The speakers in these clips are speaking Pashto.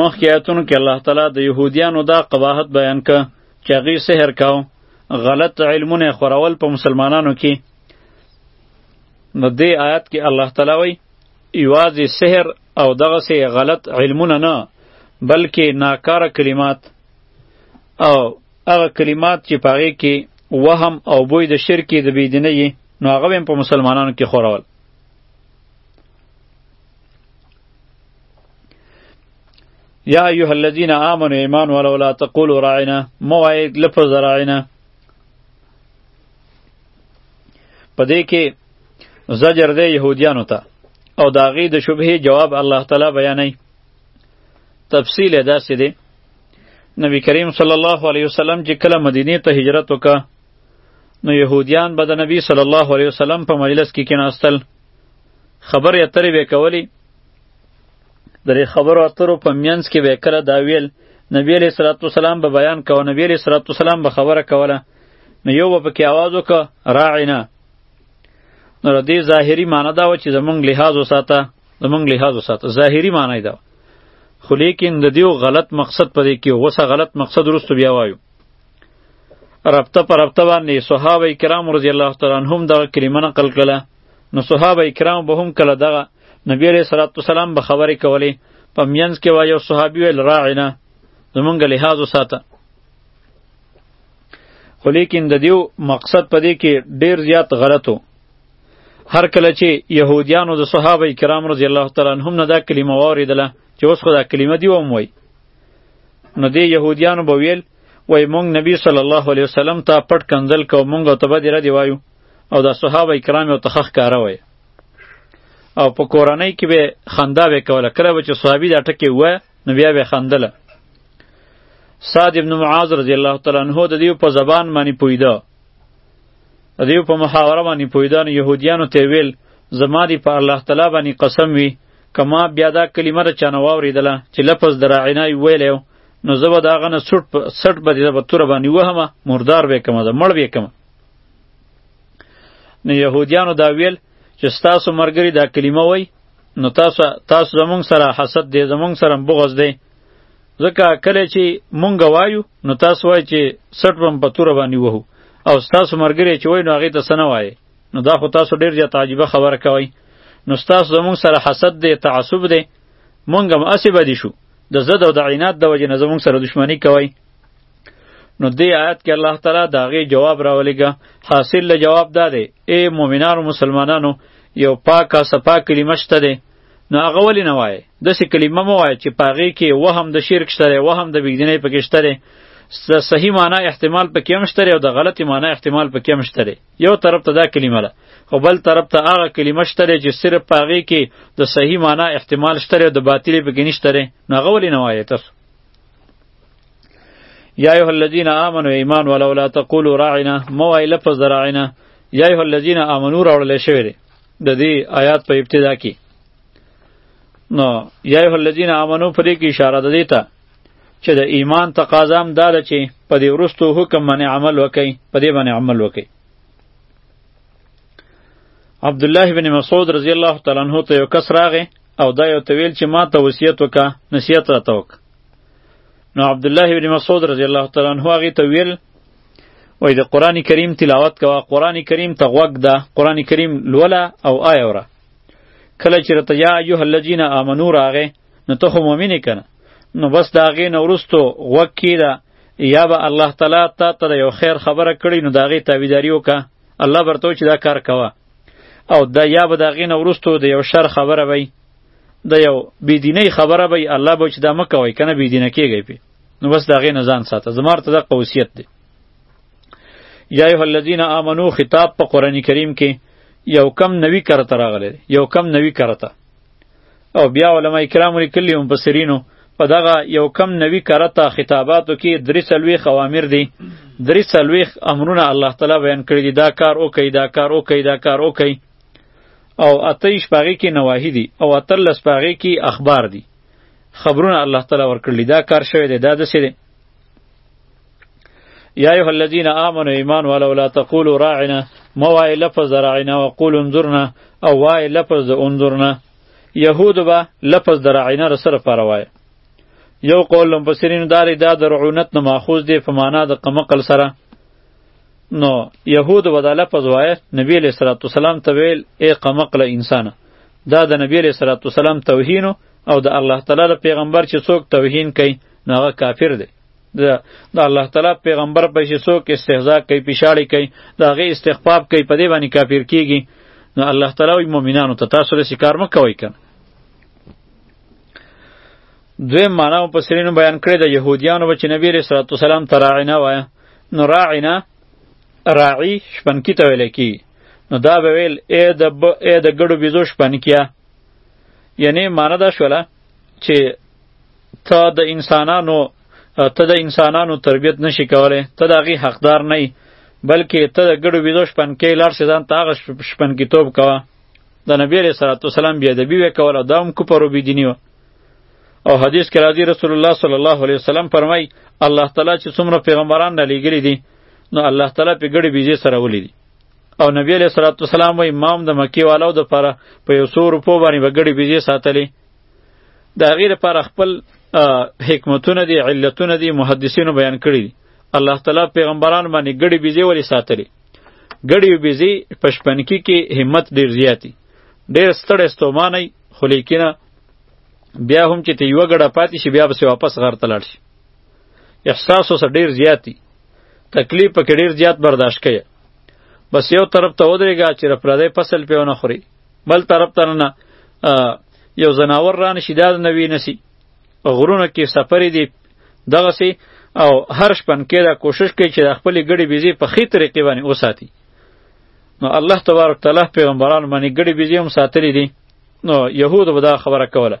مخکې آیتونو کې الله تعالی د یهودیانو دا قباحت بیان که چې هغوی سحر کاو غلط علمونه خورول په مسلمانانو کې نو دې آیات کې الله تعالی وایي یوازې سحر او دغسې غلط علمونه نه بلکې ناکاره کلمات او هغه کلمات چې په هغې کې وهم او بوی د شرکې د بېدینه یې نو هغه به په مسلمانانو کې خورول یا ایها الذین آمنوا ایمان ولو لا تقولوا راعنا موعد لفظ راعنا پدې کې زجر دی يهوديانو ته او دا غي د شبهه جواب الله تعالی بیانوي تفصیل دا سې دی نبی کریم صلی الله علیه وسلم چې کله مدینه ته هجرت وکړه نو يهوديان به د نبی صلی الله علیه وسلم په مجلس کې کېناستل خبرې اترې به یې کولې د دې خبرو اترو په منځ کې به یې کله دا ویل نبی علیه صلات وسلام به بیان کوه نبی علیه صلات وسلام به خبره کوله نو یو به پکې اواز وکړه راعینا نو د دې ظاهري معنی دا و چې زمونږ لحاظ وساته زمونږ لحاظ وساته ظاهري معنی دا خو لیکن د دیو غلط مقصد پدې کې وسه غلط مقصد وروسته بیا وایو ربطه پر ربطه باندې صحابه کرام رضی الله تعالی عنهم دا کلمه نقل کړه نو صحابه کرام به هم کله دغه نبی علیه الصلاۃ والسلام به خبرې کولې په مینځ کې وای یو صحابي ویل راعنا زمونږ لحاظ وساته خو لیکن د دیو مقصد په دې کې ډیر زیات غلطو هر کله چې يهوديانو د صحابه کرام رضی الله تعالی عنهم نه دا کلمه واردله چې اوس خو دا کلمه دی وم وای نو دی يهوديانو به ویل وای مونږ نبی صلی الله علیه وسلم ته پټ کنزل کو مونږ ته به دی را دی وایو او دا صحابه کرام یو تخخ کاره وای او په کورنۍ کې به خندا به کوله کله به چې صحابي دا ټکی و نو بیا به خندله سعد ابن معاذ رضی الله تعالی عنہ د دیو په زبان باندې پویده د دیو په محاوره باندې پویده نو يهودیانو ته ویل زما دی په الله تعالی باندې قسم وی کما بیا دا کلمه را چانه واوریدله چې لفظ دراعینه ویل یو نو زه به د هغه نه سټ سټ به د به توره باندې وهمه مردار به یې کمه ده مړ به یې کمه نو يهوديانو دا ویل چې ستاسو مرګري دا کلمه وای نو تاسو تاسو زمونږ سره حسد دی زمونږ سره بغض دی ځکه کله چې مونږ وایو نو تاسو وای چې سټ بم په تور باندې وهو او تاسو مرګري چې وای نو هغه ته سنه وای نو دا خو تاسو ډیر زیات عجیبه خبره کوي نو تاسو زمونږ سره حسد دی تعصب دی مونږ هم اسې بدی شو د زد او د عینات د وجې نه زمونږ سره دښمنی کوي نو دې آیات کې الله تعالی دا غي جواب راولېګا حاصل له جواب دا دی اے مؤمنانو مسلمانانو یو پاکه صفا کلمه شته دی نو هغه ولې نه وایي داسې کلمه مو وایي چې پاغې کې وهم د شرک شته دی وهم د بګدینۍ پکې شته دی د صحیح معنی احتمال پکې هم شته او د غلطي معنی احتمال پکې هم شته یو طرف ته دا کلمه ده خو بل طرف ته هغه کلمه شته چې صرف پاغې کې د صحیح معنی احتمال شته او د باطلې پکې نشته نو هغه ولې نه وایي تاسو یا ایه الذین آمنو ایمان ولو لا تقولوا راعنا مو ای لفظ راعنا یا ایه الذین آمنو راوړل شوی دی د دې آیات په ابتدا کې نو یا ایه الذین آمنو پرې کې اشاره ده دیتا چې د ایمان تقاضا هم دا ده چې په دې ورستو حکم باندې عمل وکړي په دې باندې عمل وکړي عبد الله بن مسعود رضی الله تعالی عنہ ته یو کس راغی او دا یو تویل چې ما ته وصیت وکا نصیحت راته وکړه نو عبد الله ابن مسعود رضی الله تعالی عنہ هغه ته ویل وای د قران کریم تلاوت کوا قران کریم ته غوږ ده قران کریم لولا او آیا وره کله چې رته یا ایه الذین آمنو راغه نو ته خو مؤمن کنه نو بس دا غې نو ورستو غوږ کیده یا به الله تعالی تا ته یو خیر خبره کړی نو دا غې تابعداري وکا الله برته چې دا کار کوا او دا یا به د هغې نه وروسته د یو شر خبره وي د یو بېدینۍ خبره به وي الله به چې دا مه کوئ که نه بېدینه کېږئ پې نو بس د هغې نه ځان ساته زما ورته دغه وصیت دی یا ایها الذین آمنو خطاب په قرآن کریم کې یو کم نوی کرته راغلی یو کم نوی کرته او بیا علما کرام لیکلي هم په سرینو په دغه یو کم نوي کرته خطاباتو کې درې څلوېښت اوامر دي درې څلوېښت امرونه الله تعالی بیان کړي دي دا کار وکړئ دا کار وکړئ دا کار وکړئ او اته یې شپږې کې نواهي دي او اتلس په هغې کې اخبار دي خبرونه الله تعالی ورکړي دا کار شوی دی دا داسې دی یا ایها الذین آمنوا ایمان ولو لا تقولوا راعنا ما وای لفظ راعنا وقولوا انظرنا او وای لفظ انظرنا یهود با لفظ دراعنا رسره پروای یو قول لم بصرین دار دا درعونت نه ماخوذ دی په معنا د قمقل سره نو یهود ودا لفظ وای نبی علیہ الصلوۃ والسلام ته ویل ای قمقل انسان دا د نبی علیہ الصلوۃ والسلام توهین او د الله تعالی پیغمبر چې څوک توهین کوي نو هغه کافر دی د الله تعالی پیغمبر په شي څوک استهزاء کوي پیشاړی کوي د هغه استخفاف کوي په دې باندې کافر کیږي نو الله تعالی وي مؤمنانو ته تاسو د شکار مه کوئ کنه دوی معنا په سرینو بیان کړی د يهوديانو بچ نبی رسول الله صلی الله علیه وسلم تراعینا وای نو راعینا راعی شپنکی ته ویل کی نو دا به ویل ای د ب ای د ګړو بيزو شپنکیا یعنی معنی دا شوله چې ته د انسانانو ته د انسانانو تربیت نشي کولای ته د هغې حقدار نه یې بلکې ته د ګډو ویدو شپنکۍ لاړ شې ځان ته هغه شپنکیتوب کوه د نبی علیه صلات وسلام بې ادبي ویې کوله دا هم کفر و بېدیني وه او حدیث کې راځي رسول الله صلی الله علیه وسلم فرمایي الله تعالی چې څومره پیغمبران رالیږلي دي نو الله تعالی پې ګډې بیزې سره ولي دي او نبی علیه صلات وسلام وایي ما هم د مکې والاو دپاره په یو څو روپو باندې به ګډې بیزې ساتلې د هغې لپاره خپل حکمتونه دي علتونه دي محدثینو بیان کړي دي الله تعالی پیغمبران باندې ګړي بیزې ولې ساتلې ګړي بیزې په شپنکي کې همت ډیر زیاتی ډیر ستړی ستومانی خو لیکنه بیا هم چې ته یو ګړه پاتې شي بیا به واپس غر ته لاړ شي احساس اوس ډیر زیاتی تکلیف پکې ډیر زیات برداشت کړي بس یو طرف ته ودرېږه چې رپردی فصل پې ونه خوري بل طرف ته نه یو زناور را نشي دا نه وی نسی غرونه کې سفرې دي دغه سي او هر شپن کې دا کوشش کوي چې د خپل ګړي بيزي په خې طریقې باندې وساتي نو الله تبارک تعالی پیغمبران باندې ګړي بيزي هم ساتلې دي نو يهود به دا خبره کوله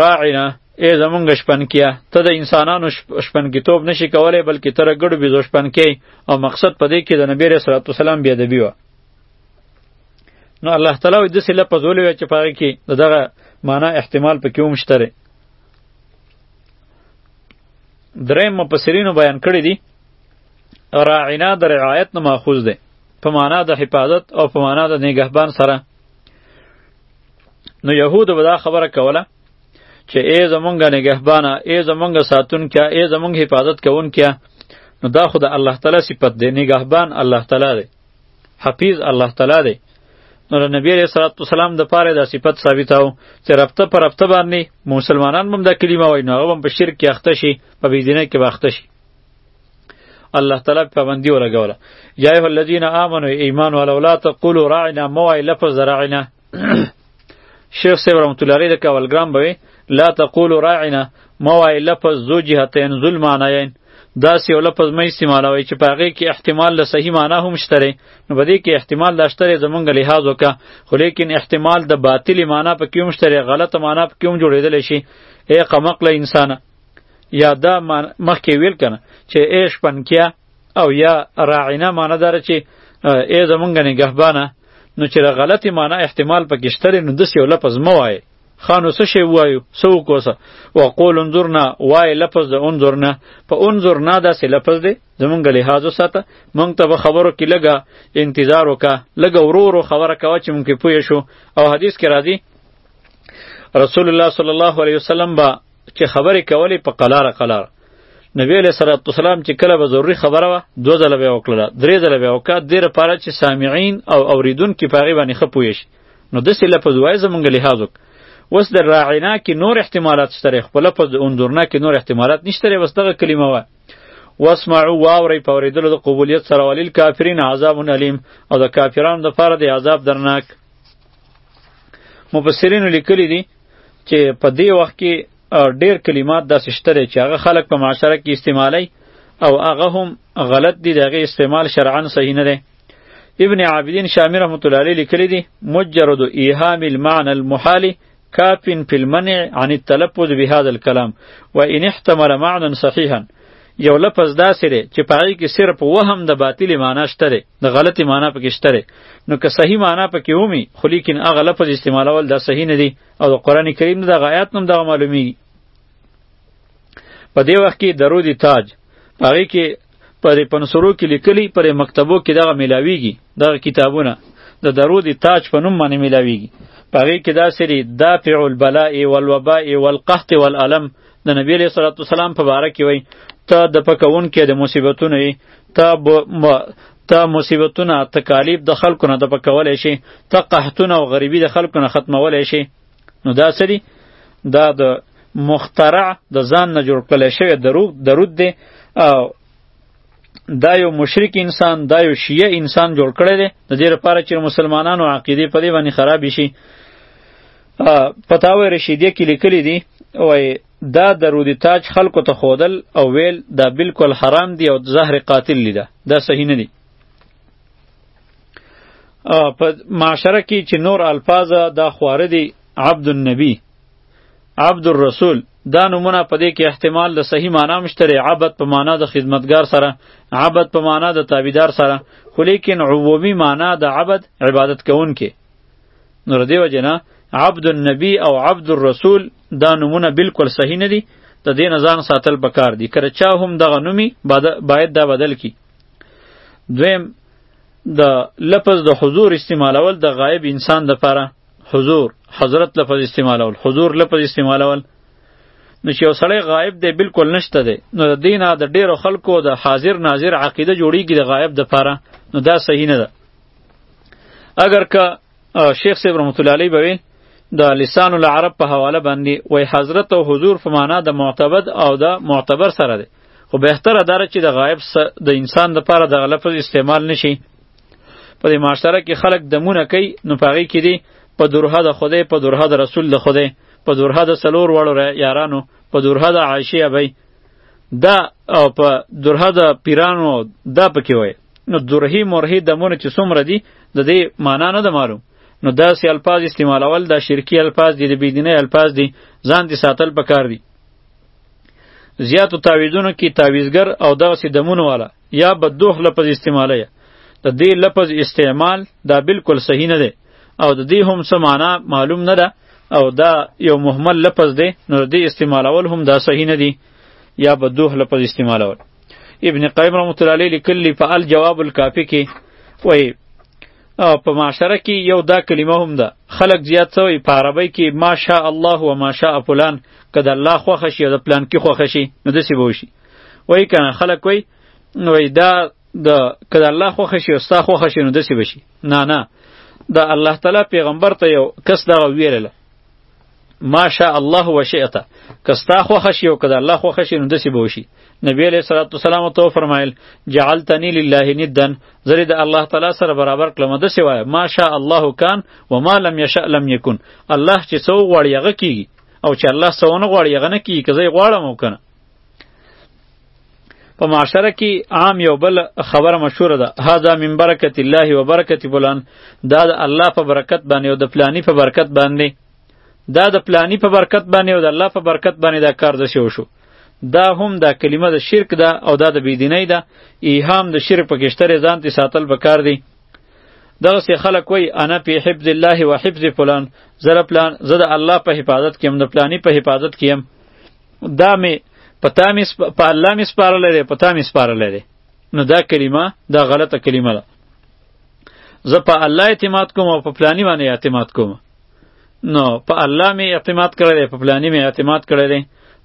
راعنا ای زمونږ شپن کیا ته د انسانانو شپن کتاب نشي کولای بلکې تر ګړو بيزو شپن کی او مقصد پدې کې د نبی رسول الله صلی الله علیه وسلم بیا د بیوه نو الله تعالی وایي داسې لفظ ولې وایي چې په هغې کې د دغه معنا احتمال پکې هم شته دی دریم مفسرینو بیان کړی دي راعنا د رعایت نه ماخوذ دی په معنا د حفاظت او په معنا د نگهبان سره نو یهود به دا خبره کوله چې ای زمونږ نگهبانه ای زمونږ ساتونکیا ای زمونږ حفاظت کوونکیا نو دا خو د الله تعالی صفت دی نگهبان الله تعالی دی حفیظ الله تعالی دی نو د نبی علیه الصلاۃ والسلام د پاره دا صفت ثابتاو چې رفته پر رفته باندې مسلمانان هم دا کلمه وایي نو هغه هم په شرک کې اخته شي په بيدینه کې به اخته شي الله تعالی پابندي ولګوله یا ایه الذین آمنو ایمان ولولا تقولوا راعنا موای لفظ راعنا شیخ صاحب رحمت الله علیه د کاولګرام به لا تقول راعنا ما وای لفظ ذو جهتین ذل معنیین دا سی لفظ مې استعمالوي چې پاغه کې احتمال له صحیح معنی هم شته نو بده کې احتمال لا شته زمونږ لحاظ وکا خو لیکن احتمال د باطل معنی په کې هم شته غلط معنی په کې هم جوړېدل شي اے قمقله انسانه یا دا مخکې ویل کنه چې اے شپنکیا او یا راعینا معنی دار چې ای زمونږ نگهبانه نو چې غلطی معنی احتمال پکې شته نو داسې یو لفظ مه وایه خانو څه شی وایو څه وکوسه وقول انظرنا وای لفظ د انظرنا په انظرنا داسې لفظ دی زمونږ لحاظ وساته مونږ ته به خبرو کې لږه انتظار وکړه لږه ورو ورو خبره کوه چې مونږ پوه شو او حدیث کې راځي رسول الله صلی الله علیه وسلم به چې خبرې کولې په قلار قلار نبی علیہ الصلوۃ والسلام چې کله به ضروری خبره وه دوه ځله به وکړه درې ځله به وکړه د دې لپاره چې سامعین او اوریدونکي په هغې باندې ښه پوه شي نو داسې لفظ وایه زمونږ لحاظ وکړه اوس د راعینا کې نور احتمالات شته خو په لفظ د انظرنا کې نور احتمالات نشته بس دغه کلمه وه واسمعوا واورئ په اورېدلو د قبولیت سره ولیل کافرین عذاب علیم او د کافرانو دپاره د عذاب درناک مفسرینو لیکلی دي چې په دې وخت کې ډیر کلمات داسې شته دی چې هغه خلک په معاشره کې استعمالی او هغه هم غلط دي د هغې استعمال شرعا صحیح نه دی ابن عابدین شامی رحمت الله علیه لیکلی دی مجرد ایهام المعنى المحال کاف فی المنع عن التلفظ بهذا الكلام وان احتمل معنى صحیحا یو لفظ داسې دی چې په هغې کې صرف وهم د باطلې معنا شته دی د غلطی معنی پکې شته دی نو که صحیح معنی پکې ومي خو لیکن هغه لفظ استعمالول دا صحیح نه دی او د قران کریم نه د آیات نوم دغه معلومی په دې وخت کې درود تاج هغه کې پر پنسرو کې لیکلی پر مکتبو کې دغه ملاویږي دغه کتابونه د درود تاج په نوم باندې ملاویږي پاره کې دا سری دافع البلاء والوباء والقحط والالم د نبی علیہ الصلوۃ والسلام په باره کې وای ته د پکون کې د مصیبتونو ته ته مصیبتونه تکالیف د خلکو نه د پکولای شي ته قحطونه او غریبي د خلکو نه ختمولای شي نو دا سری دا د مخترع د ځان نه جوړ کړل شوی دروغ درود دی او دا یو مشرک انسان دا یو شیعه انسان جوړ کړی دی د دې لپاره چې مسلمانانو عقیده په دې باندې خراب شي پتاوی رشیدیه کې لیکلی دی وای دا درود تاج خلکو ته خودل او ویل دا بالکل حرام دی او زهر قاتل لیده دا صحیح نه دی په معاشره کې چې نور الفاظ دا خواره دي عبد النبی عبد الرسول دا نمونه په دې کې احتمال د صحیح معنا مشتره عبد په معنا د خدمتگار سره عبد په معنا د تابعدار سره خو لیکن عمومي معنا د عبد عبادت کوونکې نو ردی وجنه عبد النبی او عبد الرسول دا نومونه بالکل صحیح نه دي د دې نه ځان ساتل پکار دي کله چا هم دغه نومي باید دا بدل کی دویم د لفظ د حضور استعمالول د غایب انسان د پاره حضور حضرت لفظ استعمالول حضور لفظ استعمالول نو چې یو سړی غایب دی بالکل نشته دی نو د دینه د ډیرو خلکو د حاضر ناظر عقیده جوړیږي د غایب د پاره نو دا صحیح نه ده اگر که شیخ صاحب رحمت الله علیه به د لسان العرب په حواله باندې وای حضرت او حضور په معنا د معتبد او د معتبر سره دی خو بهتره داره چې د غایب د انسان د پاره د لفظ استعمال نشي په دې معاشره کې خلک دمونه کوي نو پاغي کې دي په درها د خدای په درها د رسول د خدای په درها د سلور وړو یارانو په درها د عائشه ابي دا او په درها د پیرانو دا پکې وای نو درهی مرهی دمونه چې څومره دي د دې معنا نه ده معلوم نو داسې الفاظ استعمالول دا شرکی الفاظ دي د بيدینه الفاظ دي ځان دي ساتل پکار دي زیاتو تعویذونو کې تعویذګر او دغسې دمونو والا یا بدوح لفظ استعمالی د دې لفظ استعمال دا بالکل صحیح نه دی او د دې هم څه معنا معلوم نه ده او دا یو مهمل لفظ دی نو د دې استعمالول هم دا صحیح نه دی یا بدوح لفظ استعمالول ابن قیم رحمت الله علیه لیکلی په الجواب الکافی کې وایي په معاشره کې یو دا کلمه هم ده خلق زیات سوی په عربی کې ماشاء الله و ماشاء فلان که د الله خوښه شي او د پلان کې خوښه شي نو داسې به وشي وایي که نه خلک وایي وایي دا د که د الله خوښه شي او ستا خوښه شي نو داسې به شي نه نه د الله تعالی پیغمبر ته یو کس دغه ویلله ما شاء الله وشئت کستا خوښ شي او کدا الله خوښ شي نو دسی به وشي نبی علیہ الصلوۃ والسلام تو فرمایل جعلتنی لله ندا زری د الله تعالی سره برابر کلم دسی وای ما شاء الله کان و ما لم یشاء لم یکن الله چې څو غواړي هغه کیږي او چې الله څو نه غواړي هغه نه کیږي که زه غواړم او کنه په معاشره کې عام یو بل خبره مشهوره ده هاذا من برکت الله و برکت فلان دا د الله په برکت باندې او د پلانی په برکت باندې دا د پلانی په برکت باندې او د الله په برکت باندې دا کار د شو شو دا هم دا کلمه د شرک ده او دا د بيدینۍ ده ایهام د شرک په کشتره ځان ته ساتل پکار دی دغه سي خلک وای انا په حفظ الله و حفظ فلان زره پلان زه د الله په حفاظت کې هم د پلانی په حفاظت کې هم دا مې په تا مې په الله مې سپارلی دی په تا مې سپارلی دی نو دا کلمه دا غلطه کلمه ده زه په الله اعتماد کوم او په پلانی باندې اعتماد کوم نو په الله مې اعتماد کړی دی په پلانی مې اعتماد کړی دی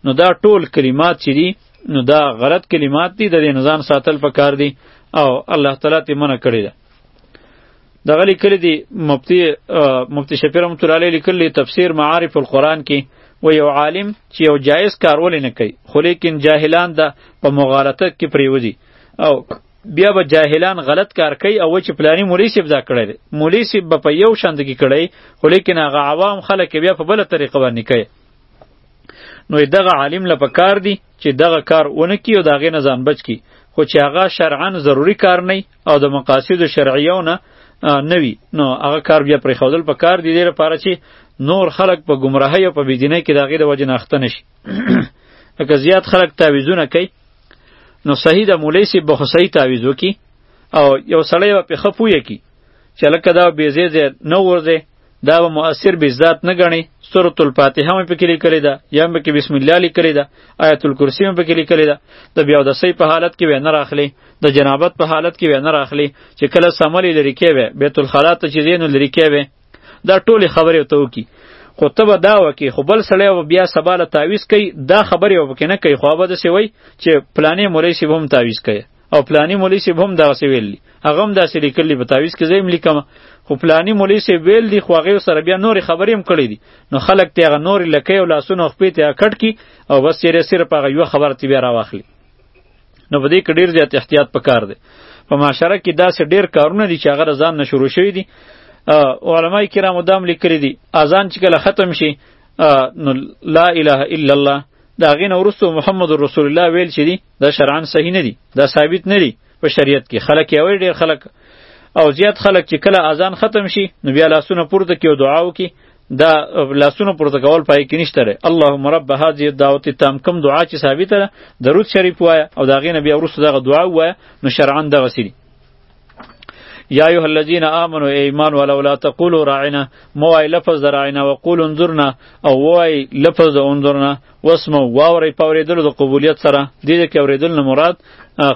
نو دا ټول کلمات چې دي نو دا غلط کلمات دي د دې نزان ساتل پکار دي او الله تعالی ته منع کړی ده دغه لیکلی دی مفتی مفتی شفیع رحمت الله علیه لیکلی تفسیر معارف القرآن کې و یو عالم چې یو جایز کار ولې نه کوي خو لیکن جاهلان ده په مغالطه کې پریوزي او بیا به جاهلان غلط کار کوي او چې پلانی مولوی صاحب دا کړی دی مولوی صاحب به په یو شاند کې کړی خو لیکن هغه عوام خلک بیا په بله طریقه باندې کوي نو دغه عالم له پکار دی چې دغه کار ونه کی او دغه نه ځان بچ کی خو چې هغه شرعا ضروری کار نه او د مقاصد شرعیو نه نوی نو هغه کار بیا پرې خودل په کار دی لري لپاره چې نور خلق په گمراهی او په بيدینه کې داغه د وجه ناخته نشي لکه زیات خلق تعویذونه کوي نو صحیح د مولای سی به صحیح تعویذ وکي او یو سړی په خپوی کی چې لکه دا بیزې نه ورځي دا به مؤثر به ذات نه غني سورۃ الفاتحه مې پکې لیکلې ده یا مې کې بسم الله لیکلې ده آیت الکرسی مې پکې لیکلې ده د بیا د سې په حالت کې ونه راخلي د جنابت په حالت کې ونه راخلي چې کله سملې لري کې وي بیت الخلا ته چې زینو لري کې وي دا ټوله خبره ته وکی خو ته به دا وکی خو بل سړی به بیا سبا له تعویز کوي دا خبرې به پکې نه کوي خو به داسې وایي چې پلانې مولوي صاحب هم تعویز کوي او پلانی مولوی صاحب هم دغسې ویل دي هغه هم داسې لیکلي په تعویز کې زه هم لیکم خو پلانی مولوی صاحب ویل دي خو هغې سره بیا نورې خبرې هم کړې دي نو خلک تې هغه نورې لکۍ او لاسونه او خپې تې کټ کړي او بس چېرې صرف هغه یوه خبره تې بیا راواخلي نو په دې کې ډېر زیات احتیاط پکار دی په معاشره کې داسې ډېر کارونه دي چې هغه د ځان نه شروع شوي دي علما کرامو دام لیکلي دي اذان چې کله ختم شي نو لا اله الا الله د هغې نه وروسته محمد رسول الله ویل چې دي دا شرعن صحیح نه دي دا ثابت نه دي په شریعت کې خلک یې وایي ډېر خلک او زیات خلک چې کله اذان ختم شي نو بیا لاسونه پورته کوي او دعا وکړي دا لاسونو پورته کول پای کې نشته لري اللهم رب هذه الدعوه تام کوم دعا چې ثابته ده درود شریف وایه او دا غینه بیا ورسره دغه دعا وایه نو شرعاً دغه سری یا ایها الذین آمنو ایمان ولو لا تقولوا راعنا موای لفظ راعنا وقول انظرنا او وای لفظ انظرنا واسمو واوري پوریدل د قبولیت سره د دې کې اوریدل نه مراد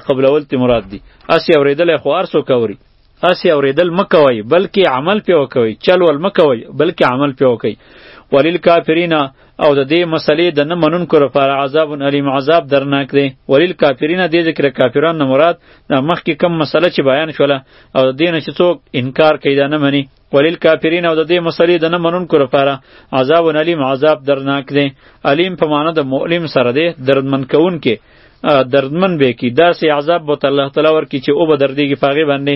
قبلول تی مراد دی اسی اوریدل خو ارسو کوری اسی اوریدل مکوي بلکې عمل پیو کوي چل ول مکوي بلکې عمل پیو کوي ولل کافرینا او د دې مسلې د نه منونکو لپاره عذاب الیم عذاب درناک دی ولیل کافرین دې ذکر کافران نه مراد د مخکې کم مسله چې بیان شوله او د دې نه چې څوک انکار کوي دا نه مني ولیل کافرین او د دې مسلې د نه منونکو لپاره عذاب الیم عذاب درناک دی الیم په معنی د مؤلم سره دی دردمن کوونکې دردمن به کی داسې عذاب به الله تعالی ورکی چې او به دردېږي په هغې باندې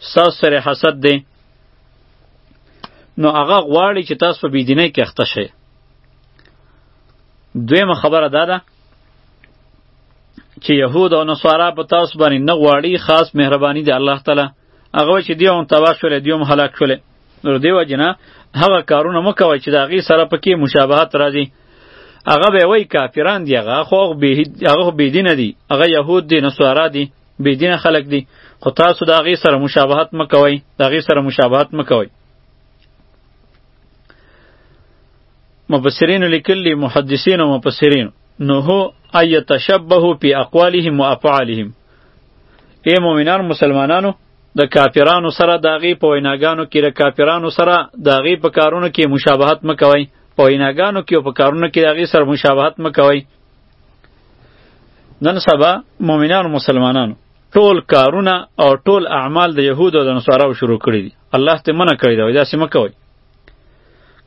ستاسو سره حسد دی نو هغه غواړي چې تاسو بی دینه کې اخته شئ دویمه خبره دا ده چې یهود او نصارا په تاسو باندې نه غواړي خاص مهرباني دی الله تعالی هغه چې دی هم تباه شول دی هم هلاک شول نو دی وجنه هغه کارونه مکوي چې د هغې سره پکې مشابهت راځي هغه به وای کافران دی هغه خو به هغه به دین دی هغه يهود دی نصارا دی بيدینه خلق دي خو تاسو د هغې سره مشابهت مه کوئ د هغې سره مشابهت مه کوئ مبصرینو لیکلي محدثینو مبصرینو نو هو ای تشبه پی اقوالهم و افعالهم ای مؤمنان مسلمانانو د کافرانو سره د هغې په ویناګانو کې د کافرانو سره د هغې په کارونو کې مشابهت مه کوئ په ویناګانو کې او په کارونو کې د هغې سره مشابهت مه کوئ نن سبا مؤمنانو مسلمانانو ټول کارونه او ټول اعمال د یهود او د نصاراو شروع کړي دي الله ته منع کړی دا داسې مه کوئ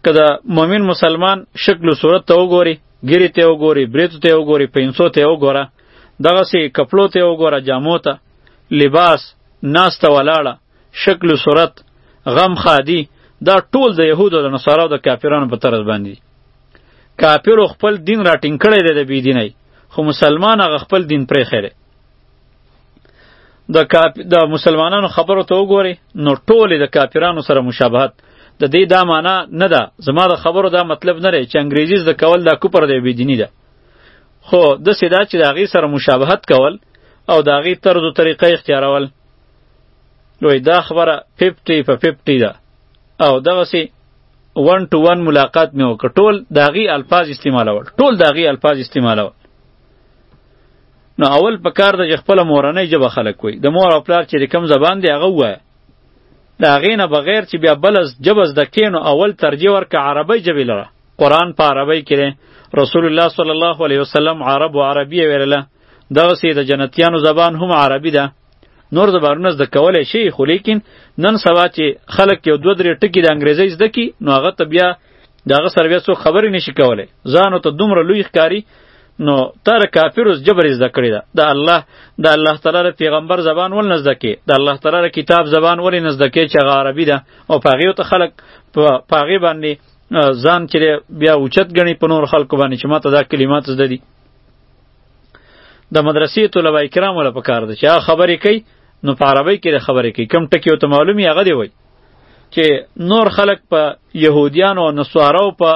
که د مؤمن مسلمان شکل و صورت ته وګوري ګیرې ته وګوري بریتو ته وګوري پینسو ته وګوره دغسې کپړو ته وګوره جامو ته لباس ناسته ولاړه شکل و صورت غم خادي دا ټول د یهودو د نصاراو د کافرانو په طرز باندې کافرو خپل دین راټینګ کړی دی د بيدینۍ خو مسلمان هغه خپل دین پرې خره د کاپ د مسلمانانو خبرو ته وګوري نو ټول د کافرانو سره مشابهت د دې دا معنی نه ده زما د خبرو دا مطلب نه لري چې انګریزي زده کول دا کوپر دی بيدینی ده خو د سیدا چې د هغې سره مشابهت کول او د هغې طرز و طریقه اختیارول لوی دا خبره ففټي په ففټي ده او دغسې ون ټو ون ملاقات مې وکړ ټول داغي الفاظ استعمالول ټول داغي الفاظ استعمالول نو اول په کار د خپل مورنۍ ژبه خلک وي د مور او پلار چې کوم زبان دی هغه وایي د هغې نه بغیر چې بیا بله ژبه زده کړې نو اول ترجیح ورکړه عربۍ ژبې لره قرآن په عربۍ کې دی رسول الله صلی الله علیه وسلم عرب و عربیه ویله دغسې د جنتیانو زبان هم عربي ده نور زبارونه زده کولای شي خو لیکن نن سبا چې خلک یو دوه درې ټکي د انګریزي زده کی نو هغه ته بیا دغه سره بیا څوک خبرې نشي کولای ځانو ته دومره لوی ښکاری نو تر کافر اوس جبر زده کړی دا د الله د الله تعالی د پیغمبر زبان ول نزده کی د الله تعالی د کتاب زبان ول نزده کی چې هغه عربي ده او پاغه ته خلک پاغه باندې ځان چې بیا اوچت غني په نور خلکو باندې چې ماته دا کلمات زده دي د مدرسې طلبه کرام ولا پکار دي چې خبرې کوي نو په عربی کې خبرې کوي کم ټکی او ته معلومي هغه دی وای چې نور خلق په يهوديان او نصارو په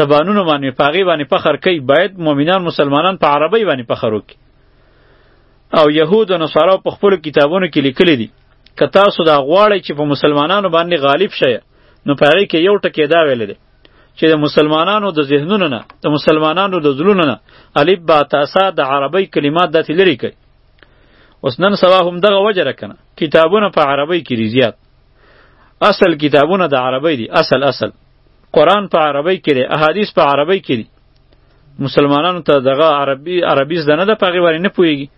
زبانونو باندې پاغي باندې فخر کوي باید مؤمنان مسلمانان په عربی باندې فخر وکړي او يهود او نصارو په خپل کتابونو کې لیکلي دي که تاسو دا غواړئ چې په مسلمانانو باندې غالب شئ نو پاغي کې یو ټکی دا ویل دي چې د مسلمانانو د ذهنونو نه د مسلمانانو د زړونو نه الف با تاسا د عربی کلمات داسې لرې کوي اوس نن سبا هم دغه وجه را کنه کتابونه په عربی کې دي زیات اصل کتابونه د عربی دي اصل اصل قرآن په عربی کې دی احادیث په عربی کې دي مسلمانانو ته دغه عربي عربي زده نه ده په هغې باندې نه پوهېږي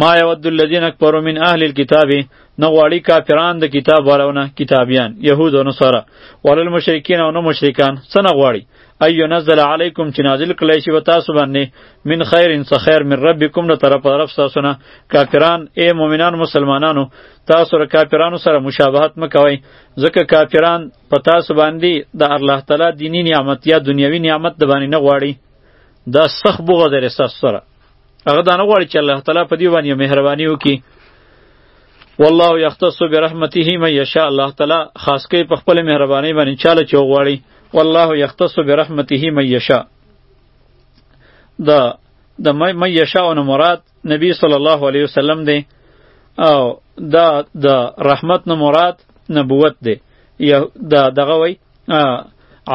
ما یود الذین اکبروا من اهل الكتاب نه غواړي کافران د کتاب والونه کتابیان یهود او نصارا ولل مشرکین او نه مشرکان څه نه غواړي ایو نزل علیکم چې نازل کړی شي وتا سبحانه من خیر ان خیر من ربکم له طرف طرف تاسو نه کافران ای مؤمنان مسلمانانو تاسو را کافرانو سره مشابهت مکوئ ځکه کافران په تاسو باندې د الله تعالی دینی نعمت یا دنیوي نعمت د باندې نه غواړي دا سخت بغض لري تاسو سره هغه دا نه غواړي چې الله تعالی په دې باندې مهرباني وکړي والله یختص برحمته من یشاء الله تعالی خاص کوي په خپل مهرباني باندې چاله چې وغواړي والله یختص برحمته من یشاء دا د من یشاء نو مراد نبی صلی الله علیه وسلم دی او دا د رحمت نو مراد نبوت دی یا دا دغه وای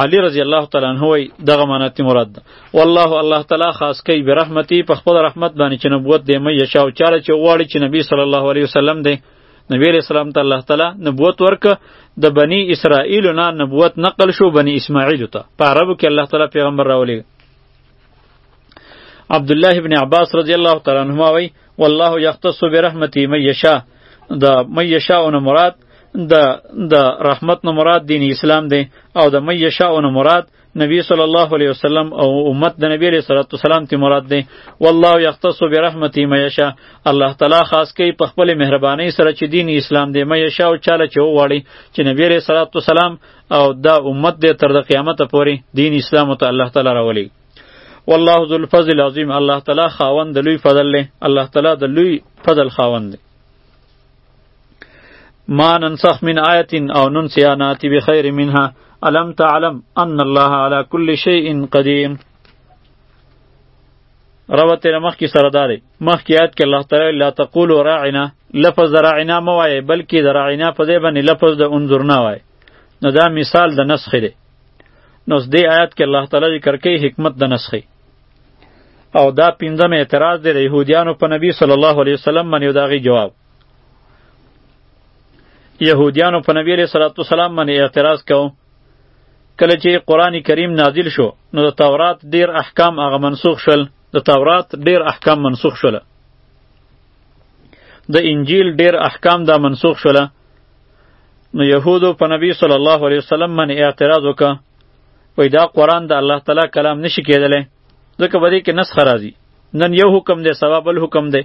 علی رضی الله تعالی عنہ وی دغه معنی مراد ده والله الله تعالی خاص کوي برحمتي په خپل رحمت باندې چې نبوت دی مې یشا او چاره چې غواړي چې نبی صلی الله علیه وسلم دی نبی علیہ السلام ته الله تعالی نبوت ورک د بنی اسرائیل نه نبوت نقل شو بنی اسماعیل ته په عربو کې الله تعالی پیغمبر راولې عبد الله ابن عباس رضی الله تعالی عنهما وی والله یختص برحمتی من یشاء د من یشاء نه مراد د د رحمت نه مراد دین اسلام دی او د من یشاء نه مراد نبی صلی الله علیه وسلم او امت د نبی علیه صلوات والسلام ته مراد دی والله یختص برحمتی من یشاء الله تعالی خاص کوي په خپل مهرباني سره چې دین اسلام دی من یشاء او چاله چې وواړي چې نبی علیه صلوات والسلام او دا امت دې تر د قیامت پورې دین اسلام ته الله تعالی راولي والله ذو الفضل العظیم الله تعالی خاوند د لوی فضل دی الله تعالی د لوی فضل خاوند دی ما ننسخ من آیت او ننسیا ناتی بخیر منها الم تعلم ان الله على كل شيء قدير روت مخ کی سردار مخ کی آیت کې الله تعالی لا تقول راعنا لفظ راعنا مو وای بلکې راعنا په دې باندې لفظ د انظرنا وای نو دا مثال د نسخ دی نو دې آیات کې الله تعالی ذکر کوي حکمت د نسخي او دا پنځم اعتراض دی د يهوديانو په نبی صلی الله علیه وسلم باندې دا غي جواب يهوديانو په نبی علیه صلوات والسلام باندې اعتراض کوو کله چې قرآن کریم نازل شو نو د تورات ډیر احکام هغه منسوخ شول د تورات ډیر احکام منسوخ شول د انجیل ډیر احکام دا منسوخ شول نو يهودو په نبی صلی الله علیه وسلم باندې اعتراض وکړ وای دا قران د الله تعالی کلام نشي کېدلی ځکه به دې کې نسخ راځي نن یو حکم دی سبا بل حکم دی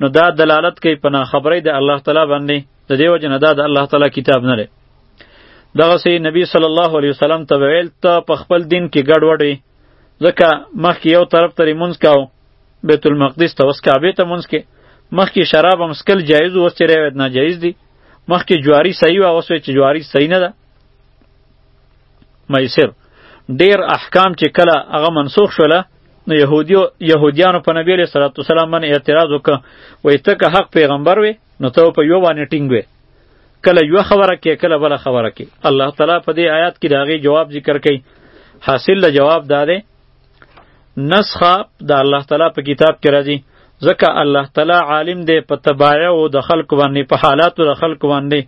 نو دا دلالت کوي په ناخبرۍ د الله تعالی باندې د دې وجه نه دا د الله تعالی کتاب نه دی دغسې نبی صلی الله علیه وسلم ته ویل ته په خپل دین کې ګډوډ ځکه مخکې یو طرف ته لمونځ کاو بیت المقدس ته اوس کعبه ته مونږ کې مخکې شراب هم سکل جایز اوس چې راوید ناجایز دي مخکې جواری صحیح و اوس چې جواری صحیح نه ده میسر ډیر احکام چې کله هغه منسوخ شوله نو يهوديو يهوديانو په نبی له صلوات والسلام باندې اعتراض وکړ وای ته که حق پیغمبر وې نو ته په یو باندې ټینګ وې کله یو خبره کې کله بل خبره کې الله تعالی په دې آیات کې داغي جواب ذکر کړي حاصل له جواب داده نسخه د الله تعالی په کتاب کې راځي ځکه الله تعالی عالم دی په تبایع او د خلکو باندې په حالاتو د خلکو باندې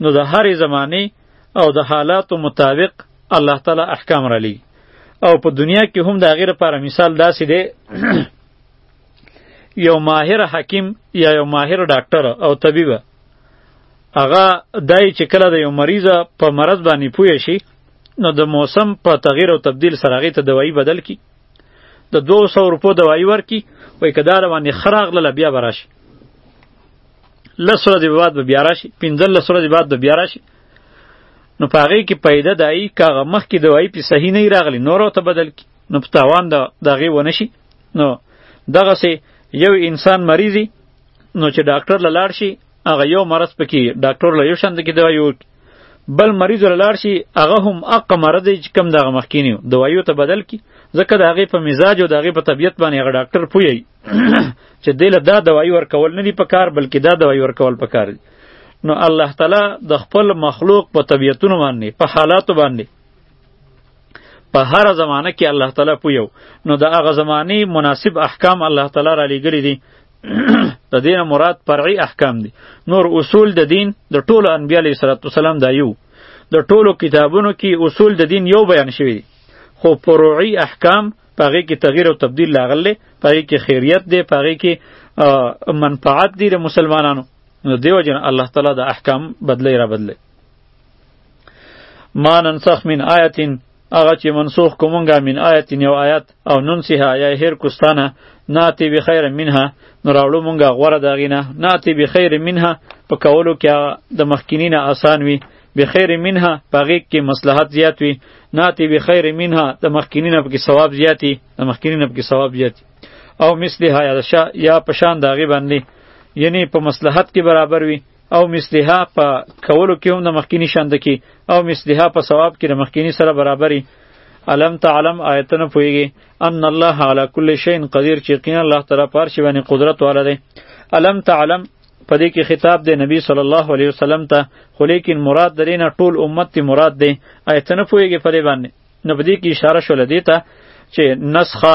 نو د هرې زمانې او د حالاتو مطابق الله تعالی احکام را لي او په دنیا کې هم د غیر لپاره مثال داسې دی یو ماهر حکیم یا یو ماهر ډاکټر او طبیب هغه دای چې کله د یو مریض په مرض باندې پوه شي نو د موسم په تغییر او تبدیل سره هغې ته دوایی بدل کی د دو سو روپو دوایی ورکی وای که دا روانې ښه راغلله بیا به راشي لس ورځې به بعد به بیا راشي پنځلس ورځې بعد به بیا راشي نو په هغې کې پیده دایي که هغه مخکې دوایی پې صحیح نه راغلی نور ورته بدل کی نو په تاوان د هغې ونه شي نو دغسې یو انسان مریضي نو چې ډاکټر له لاړ شي هغه یو مرض پکې ډاکټر له یو شند کې دوایي وکړي بل مریض له لاړ شي هغه هم اق مرض چې کم دغه مخکینی دوایو ته بدل کی ځکه د هغې په مزاج او د هغې په طبیعت باندې هغه ډاکټر پوی چې دی له دا دوایي ورکول نه دی په کار بلکې دا دوایي ورکول په کار دی نو الله تعالی د خپل مخلوق په طبیعتونو باندې په حالاتو باندې په هر زمانه کې الله تعالی پویو نو د هغه زمانه مناسب احکام الله تعالی را لېږلي دي د دین مراد فرعي احکام دي نور اصول د دین د ټولو انبیاء علیه السلام دا یو د ټولو کتابونو کې اصول د دین یو بیان شوی دي خو فروعي احکام پاغي کې تغییر او تبديل لاغله پاغي کې خیریت دی پاغي کې منفعت دی د مسلمانانو نو دیو جن الله تعالی د احکام بدلی را بدلی ما ننسخ من آیتین هغه چې منسوخ کومونګه من آیت یو آیت او ننسها یا هر کوستانه ناتی به خیر منها نو راوړو مونږه غوره داغینه ناتی به خیر منها په کولو کې د مخکینینه آسان وي به خیر منها پغې کې مصلحت زیات وي ناتی به خیر منها د مخکینینه په کې ثواب زیاتی د مخکینینه په کې ثواب زیاتی او مثلها یا یا پشان داغي باندې یعنی په مصلحت کې برابر وي او مثلها په کولو کې هم د مخکینی شاند کې او مثلها په ثواب کې د مخکینی سره برابرې علم تعلم آیتونه پویږي ان الله علی کل شیء قدیر چې یقینا الله تعالی پر شی باندې قدرت والا دی علم تعلم په دې کې خطاب دی نبی صلی الله علیه وسلم ته خو لیکن مراد درې نه ټول امت تی مراد دی آیتونه پویږي په دې باندې نو په دې کې اشاره شول دی ته چې نسخه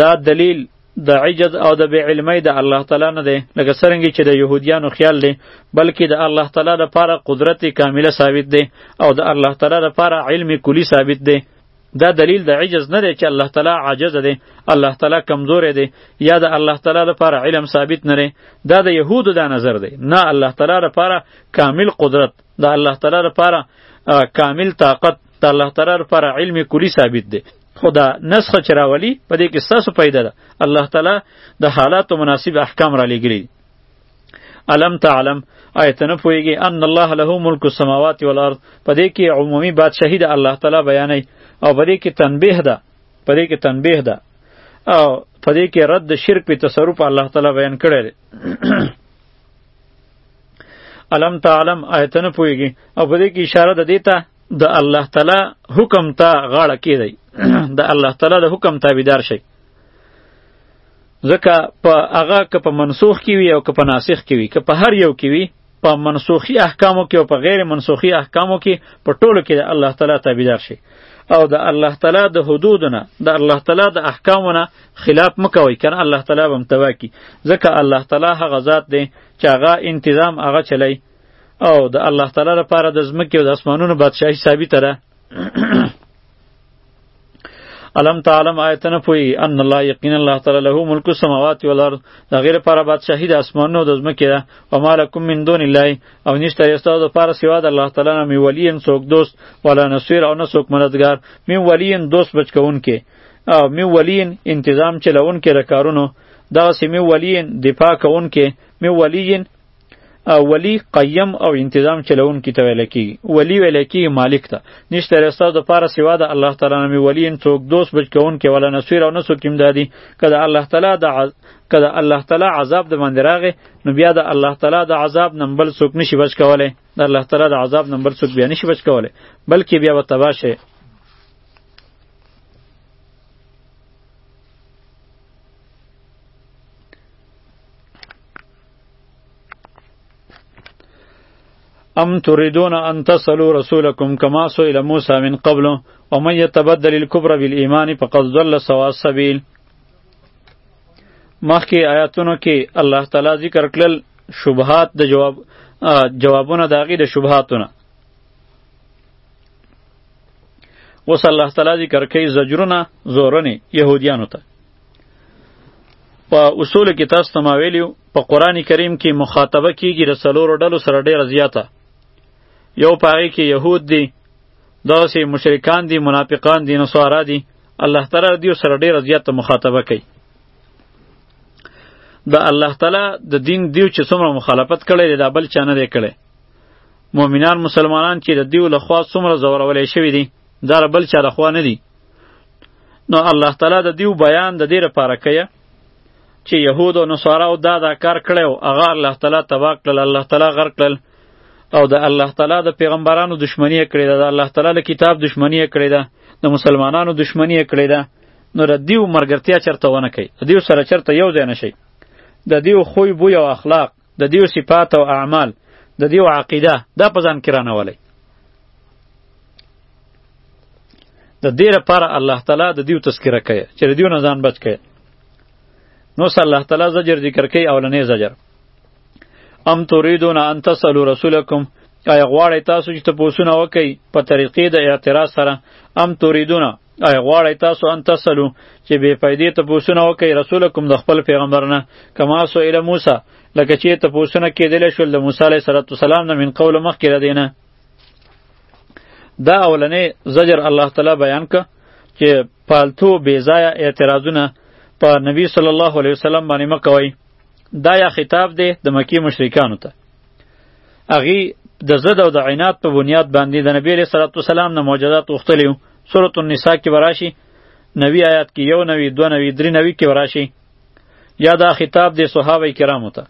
دا دلیل د عجز او د بې علمۍ د الله تعالی نه دی لکه څرنګه چې د یهودیانو خیال دی بلکې د الله تعالی لپاره قدرت کامله ثابت دی او د الله تعالی لپاره علم کلی ثابت دی دا دلیل د عجز نه دی چې الله تعالی عاجز دی الله تعالی کمزور دی یا د الله تعالی لپاره علم ثابت نه دی دا د یهودو دا نظر دی نه الله تعالی لپاره کامل قدرت د الله تعالی لپاره کامل طاقت د الله تعالی لپاره علم کلی ثابت دی خو دا نسخه چې راولي په دې کې ستاسو پیدا ده الله تعالی د حالاتو مناسب احکام را لېږلي علم تعلم آیت نه پوهېږي ان الله له ملک السماوات والارض په دې کې عمومي بادشاهي د الله تعالی بیانوي او په دې کې تنبیه ده په دې کې تنبیه ده او په دې کې رد شرک په تصرف الله تعالی بیان کړی دی علم تعلم آیت نه پوهېږي او په دې کې اشاره ده دې ته د الله تعالی حکم ته غاړه کیدی د الله تعالی د حکم تابعدار شي ځکه په هغه که په منسوخ کې وي او که په ناسخ کې وي که په هر یو کې وي په منسوخي احکامو کې او په غیر منسوخي احکامو کې په ټولو کې د الله تعالی تابعدار شي او د الله تعالی د حدودونه د الله تعالی د احکامونه خلاف مکوئ کنه الله تعالی به هم تباه کړي ځکه الله تعالی هغه ذات دی چې هغه انتظام هغه چلی او د الله تعالی لپاره د ځمکې او د اسمانونو بادشاهي ثابته ده علم تعلم آیتنه پوی ان الله یقین الله تعالی له ملک السماوات والارض دا غیر پر بادشاہی د اسمانونو د زمکه ده او مالکم من دون الله او نشته یستا د پر سوا د الله تعالی نه می ولی ان څوک دوست ولا نصير او نه څوک مددگار می ولی ان دوست بچکون کې او می ولی ان انتظام چلون کې رکارونو دا سیمه ولی ان دفاع کون کې می ولی ان او ولی قیم او انتظام چلون کی ته ویل کی ولی ویل کی مالک ته نشته رستا د پاره سوا د الله تعالی نه ولی ان څوک دوست بچ کون کې ولا نسویر او نسو کیم دادی کله الله تعالی د کله الله تعالی عذاب د باندې راغی نو بیا د الله تعالی د عذاب نمبل څوک نشي بچ کوله د الله تعالی د عذاب نمبل څوک بیا نشي بچ کوله بلکې بیا وتباشه ام تريدون ان تصلوا رسولكم كما سئل موسى من قبل ومن يتبدل الكبر بالايمان فقد ضل سواء السبيل مخکې آیاتونو کې الله تعالی ذکر کړل شبهات د جواب جوابونه د هغې د شبهاتونه اوس الله تعالی ذکر کوي زجرونه زورنې یهودیانو ته په اصول کې تاسو ته ما ویلیو په قران کریم کې مخاطبه کیږي د څلورو ډلو سره ډیره زیاته یو په هغې کې یهود دي داسې مشرکان دي منافقان دي نصارا دي الله تعالی د دیو سره ډیره زیاته مخاطبه کوي د الله تعالی د دین دیو چې څومره مخالفت کړی دی دا بل چا نه دی کړی مؤمنان مسلمانان چې د دیو لخوا څومره ځورول شوي دي دا بل چا لخوا نه دي نو الله تعالی د دیو بیان د دې لپاره کوي چې یهود او نصارا او دا دا کار کړی او هغه الله تعالی تبا کړل الله تعالی غرق کړل او د الله تعالی د پیغمبرانو دشمنی کړی ده د الله تعالی له کتاب دشمنی کړی ده د مسلمانانو دشمنی کړی ده نو د دیو مرګرتیا چرته ونه کوي د دیو سره چرته یو ځای نشي د دیو خوی بوی او اخلاق د دیو صفات او اعمال د دیو عقیده دا په ځان کې رانولئ د دې لپاره الله تعالی د دیو تذکره کوي چې د دیو نه ځان بچ کړي نو صلی الله تعالی زجر ذکر کوي اولنې زجر ام تريدون ان تسالو رسولکم ایا غواړی تاسو چې تاسو نه وکي په طریقې د اعتراض سره ام تريدون آیا غواړی تاسو ان تسلو چې بې فایدې تپوسونه وکړئ رسولکم د خپل پیغمبر نه کما سئل موسی لکه چې تپوسونه کېدلی شول د موسی علیه السلام نه من قول مخکې د دې نه دا اولنې زجر الله تعالی بیان که چې پالتو بیځایه اعتراضونه په نبی صلی الله علیه وسلم باندې مکوئ دا یا خطاب دی د مکی مشرکانو ته هغه د زد او د عناد په بنیاد باندې د نبی صلی الله علیه وسلم نه معجزات غوښتلی وو سورۃ النساء کې وراشي نوی آیات کې یو نوی دو نوی درې نوی کې وراشي یا دا خطاب دی صحابه کرامو ته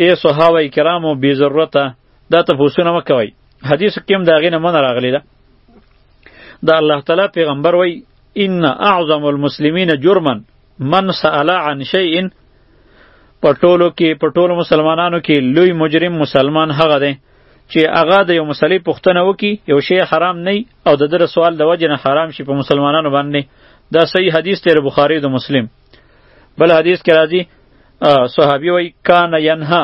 ای صحابه کرامو بی ضرورته دا ته پوښتنه مکوئ حدیث کې هم دا غینه من راغلی ده دا الله تعالی پیغمبر وای ان اعظم المسلمین جرما من سأل عن شيء په ټولو کې په ټولو مسلمانانو کې لوی مجرم مسلمان هغه دی چې هغه د یو مسلې پوښتنه وکي یو شی حرام نه او د در سوال د وجه نه حرام شي په مسلمانانو باندې دا صحیح حدیث تیر بخاری او مسلم بل حدیث کې راځي صحابي وای کان ینها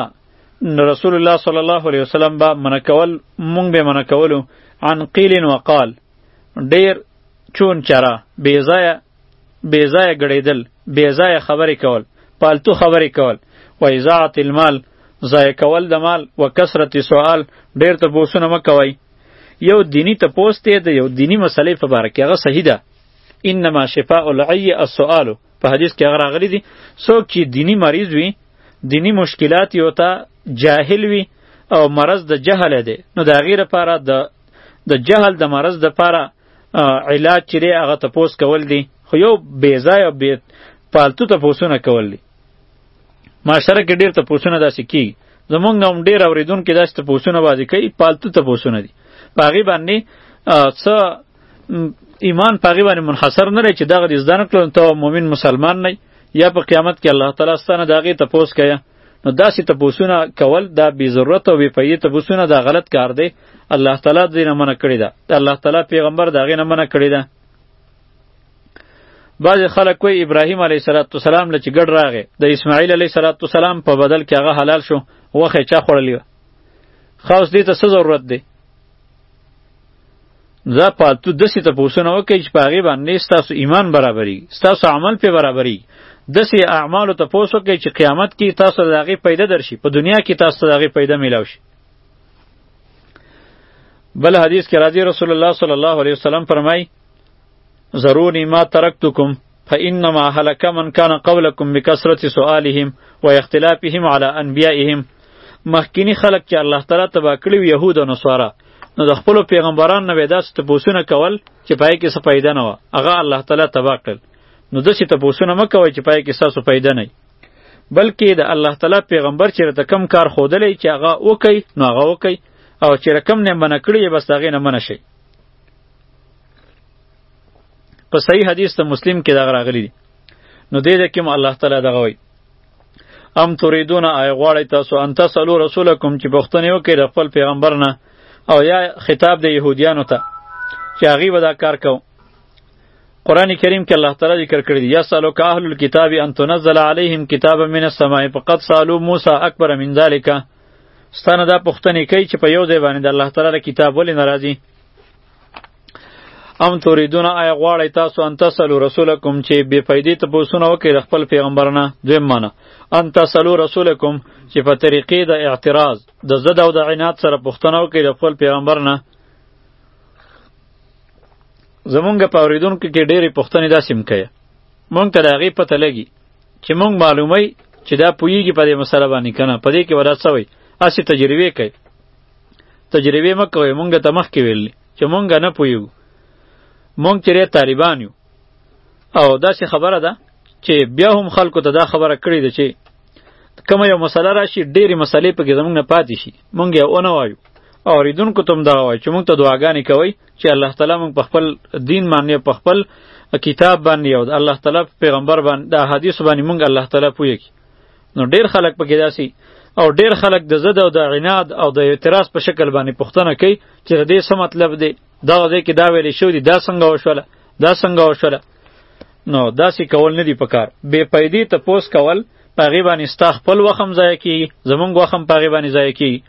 رسول الله صلی الله علیه وسلم با منکول مونږ به منکولو عن قیل وقال ډیر چون چرا بیزای بې ځایه ګړېدل بې ځایه خبرې کول پالتو خبرې کول و اضاعت المال ضایع کول د مال و کثرت سوال ډېر تپوسونه مه کوئ یو دیني تپوس دی د یو دیني مسلې په باره کې هغه صحیح ده انما شفاء العی السؤال په حدیث کې هغه راغلی دی څوک چې دیني مریض وي دیني مشکلات یو ته جاهل وي او مرض د جهل دی نو د هغې لپاره د د جهل د مرض لپاره علاج چې دی هغه تپوس کول دی خو یو بې ځایه او بې پالتو تپوسونه کول دی معاشره کې ډېر تپوسونه داسې کیږي زمونږ نه هم ډېر اورېدونکي داسې تپوسونه باندې کوي پالتو تپوسونه دي په هغې باندې څه ایمان په هغې باندې منحصر نه دی چې دغه دې زده نه کړل ته مؤمن مسلمان نه یا په قیامت کې الله تعالی ستانه د هغې تپوس کوي نو داسې تپوسونه کول دا بی ضرورت او بی فایده تپوسونه دا غلط کار دی الله تعالی دې نه منع کړی دا الله تعالی پیغمبر دا غې نه منع کړی دا بعض خلک کوئی ابراهیم علیه السلام لچ ګډ راغې د اسماعیل علیه السلام په بدل کې هغه حلال شو وخه چا خړلی خاص دې ته څه ضرورت دی زه پاتو دسی ته پوښتنه وکړئ چې په هغې باندې ستاسو ایمان برابري ستاسو عمل په برابري دسی اعمالو ته پوښ وکړئ چې قیامت کې تاسو د هغې پیدا درشي په دنیا کې تاسو د هغې پیدا میلاو شي بل حدیث کې راځي رسول الله صلی الله علیه وسلم فرمایي ذروني ما ترکتکم فانما هلک من کان قبلکم بکثرت سؤالهم و اختلافهم علی انبیائهم مخکینی خلق چې الله تعالی تبا کړی و یهود او نصارا نو د خپل پیغمبران نه ودا ست پوسونه کول چې پای کې څه پیدا نه و هغه الله تعالی تبا کړل نو د ست پوسونه مکوي چې پای کې څه پیدا نه بلکې د الله تعالی پیغمبر چې رته کم کار خودلې چې هغه وکي نو هغه وکي او چې رقم نه منکړي بس هغه نه منشي په صحیح حدیث ته مسلم کې دا راغلی دی نو دې ده کې الله تعالی دغه وایي ام تريدون آی غواړی تاسو ان تسلو رسولکم چې پښتنه یو کې د خپل پیغمبر نه او یا خطاب د يهودیانو ته چې هغه به دا کار کوو قرآن کریم کې الله تعالی ذکر کړی دی یا سالو کا اهل الكتاب ان تنزل علیهم کتابا من السماء فقد سالو موسی اکبر من ذلک ستانه دا پښتنې کوي چې په یو ځای باندې د الله تعالی کتاب ولې ناراضي ام توریدون آیا غواړی تاسو ان تسلو رسولکم چې بی فائدې ته پوسونه وکړي د خپل پیغمبرنه دویم معنی ان تسلو رسولکم چې په طریقې د اعتراض د زد او د عناد سره پوښتنه وکړي د خپل پیغمبرنه زمونږ په اوریدونکو کې ډېری پوښتنې داسې هم کوي مونږ ته د هغې پته لګي چې مونږ معلوموي چې دا پوهیږي په دې مسله باندې که نه په دې کې به دا څه وایي هسې تجربې کوي تجربه مکوي مونږ ته مخ کې ویل چې مونږ نه پویو مونږ چې طالبان یو او دا څه خبره ده چې بیا هم خلکو ته دا خبره کړې ده چې کوم یو مسله راشي ډېری مسلې پکې زمونږ نه پاتې شي مونږ یې ونه وایو او ریدونکو ته هم دغه وایي چې مونږ ته دعاګانې کوي چې الله تعالی مونږ په خپل دین باندې په خپل کتاب باندې او الله تعالی پیغمبر باندې د احادیث باندې مونږ الله تعالی پوهیږي نو ډیر خلک پکې داسي او ډیر خلک د زده او د عناد او د اعتراض په شکل باندې پښتنه کوي چې د دې څه مطلب دی دا ځای کې دا ویلې شو دی دا څنګه وشوله دا څنګه وشوله نو داسې کول نه دی پکار بې پیدې ته پوس کول پاغي باندې ستا خپل وخم ضایع کیږي زمونږ وخم پاغي باندې ضایع کیږي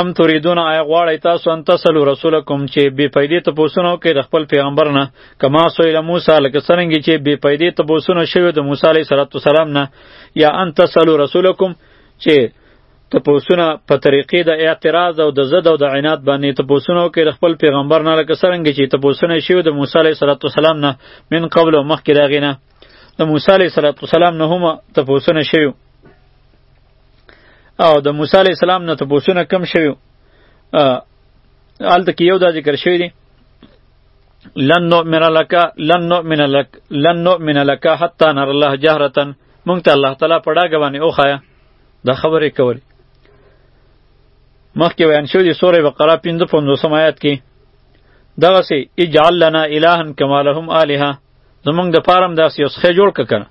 ام تريدون آیا غواړی تاسو ان تسلو رسولکم چې بی پیدې ته پوسونو کې د خپل پیغمبر نه کما سویل موسی لکه څنګه چې بی پیدې ته پوسونو شوی د موسی علیه السلام نه یا ان تسلو رسولکم چې ته پوسونه په طریقې د اعتراض او د زد او د عناد باندې ته پوسونه وکړي د خپل پیغمبر نه لکه څرنګه چې ته پوسونه شوي د موسی علیه صلات وسلام نه من قبل او مخکې د هغې نه د موسی علیه صلات وسلام نه هم ته پوسونه شوي او د موسی علی السلام نه تاسوونه کم شوی آلته کې یو دا ذکر شوی دی لن نؤمن لك لن نؤمن لك لن نؤمن لك حتى نر الله جهرة مونږ ته الله تعالی په ډاګه باندې اوخایا دا خبرې کولې مخکې ویان شو دي سورې بقره پنځه پنځوسم آیات کې دغسې اجعل لنا الها کما لهم الهه زمونږ د پارم داسې یو څخه جوړ که کنه